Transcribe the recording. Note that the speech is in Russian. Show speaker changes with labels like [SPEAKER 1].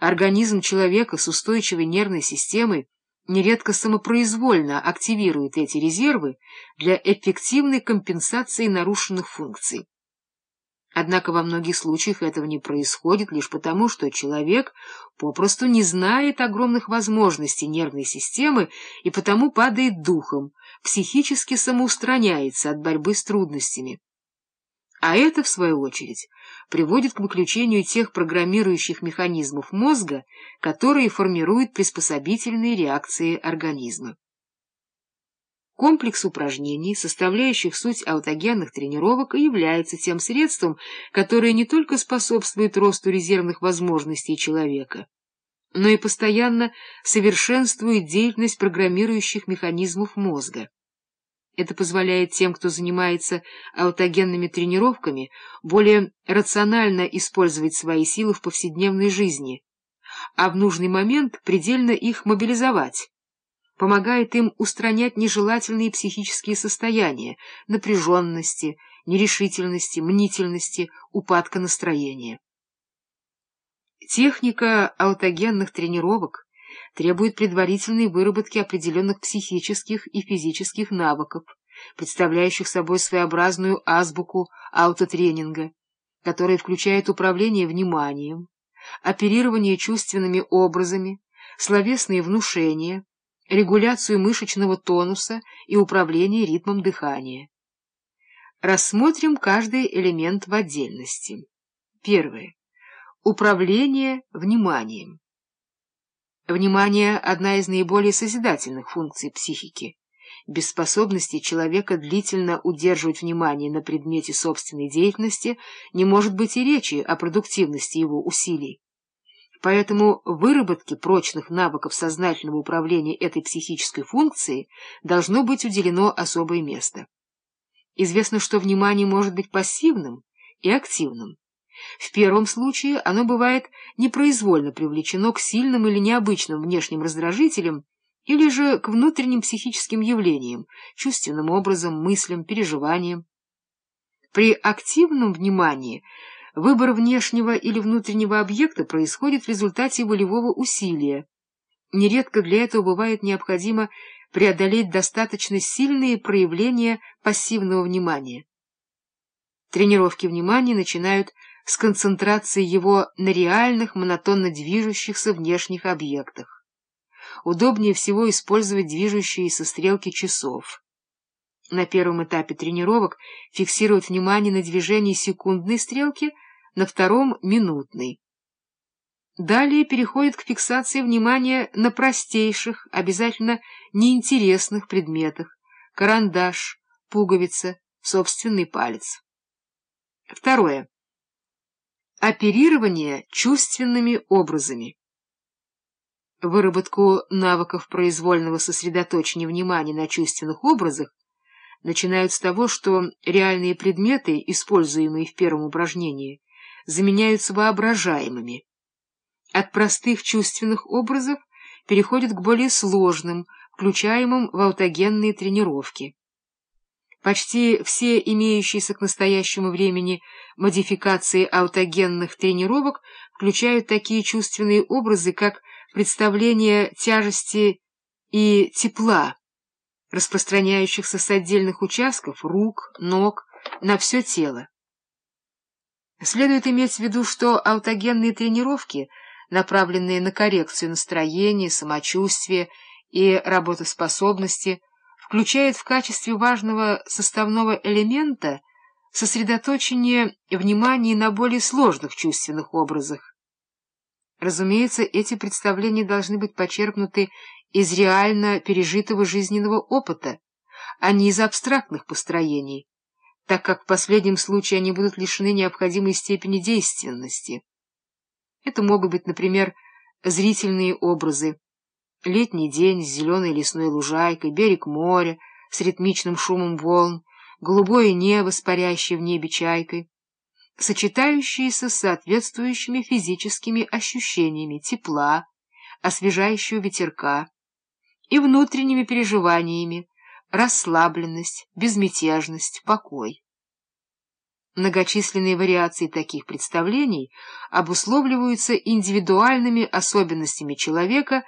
[SPEAKER 1] Организм человека с устойчивой нервной системой нередко самопроизвольно активирует эти резервы для эффективной компенсации нарушенных функций. Однако во многих случаях этого не происходит лишь потому, что человек попросту не знает огромных возможностей нервной системы и потому падает духом, психически самоустраняется от борьбы с трудностями. А это, в свою очередь, приводит к выключению тех программирующих механизмов мозга, которые формируют приспособительные реакции организма. Комплекс упражнений, составляющих суть аутогенных тренировок, и является тем средством, которое не только способствует росту резервных возможностей человека, но и постоянно совершенствует деятельность программирующих механизмов мозга. Это позволяет тем, кто занимается аутогенными тренировками, более рационально использовать свои силы в повседневной жизни, а в нужный момент предельно их мобилизовать. Помогает им устранять нежелательные психические состояния, напряженности, нерешительности, мнительности, упадка настроения. Техника аутогенных тренировок требует предварительной выработки определенных психических и физических навыков, представляющих собой своеобразную азбуку аутотренинга, которая включает управление вниманием, оперирование чувственными образами, словесные внушения, регуляцию мышечного тонуса и управление ритмом дыхания. Рассмотрим каждый элемент в отдельности. Первое. Управление вниманием. Внимание — одна из наиболее созидательных функций психики. Без способности человека длительно удерживать внимание на предмете собственной деятельности не может быть и речи о продуктивности его усилий. Поэтому выработке прочных навыков сознательного управления этой психической функцией должно быть уделено особое место. Известно, что внимание может быть пассивным и активным. В первом случае оно бывает непроизвольно привлечено к сильным или необычным внешним раздражителям или же к внутренним психическим явлениям, чувственным образом, мыслям, переживаниям. При активном внимании выбор внешнего или внутреннего объекта происходит в результате волевого усилия. Нередко для этого бывает необходимо преодолеть достаточно сильные проявления пассивного внимания. Тренировки внимания начинают с концентрацией его на реальных монотонно движущихся внешних объектах. Удобнее всего использовать движущиеся стрелки часов. На первом этапе тренировок фиксировать внимание на движении секундной стрелки, на втором — минутной. Далее переходит к фиксации внимания на простейших, обязательно неинтересных предметах — карандаш, пуговица, собственный палец. Второе. Оперирование чувственными образами. Выработку навыков произвольного сосредоточения внимания на чувственных образах начинают с того, что реальные предметы, используемые в первом упражнении, заменяются воображаемыми. От простых чувственных образов переходят к более сложным, включаемым в аутогенные тренировки. Почти все имеющиеся к настоящему времени модификации аутогенных тренировок включают такие чувственные образы, как представление тяжести и тепла, распространяющихся с отдельных участков рук, ног, на все тело. Следует иметь в виду, что аутогенные тренировки, направленные на коррекцию настроения, самочувствия и работоспособности, включает в качестве важного составного элемента сосредоточение внимания на более сложных чувственных образах. Разумеется, эти представления должны быть почерпнуты из реально пережитого жизненного опыта, а не из абстрактных построений, так как в последнем случае они будут лишены необходимой степени действенности. Это могут быть, например, зрительные образы, Летний день с зеленой лесной лужайкой, берег моря с ритмичным шумом волн, голубое небо с парящей в небе чайкой, сочетающиеся с соответствующими физическими ощущениями тепла, освежающего ветерка и внутренними переживаниями, расслабленность, безмятежность, покой. Многочисленные вариации таких представлений обусловливаются индивидуальными особенностями человека